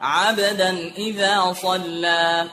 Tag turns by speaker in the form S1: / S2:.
S1: عبدا إذا صلى.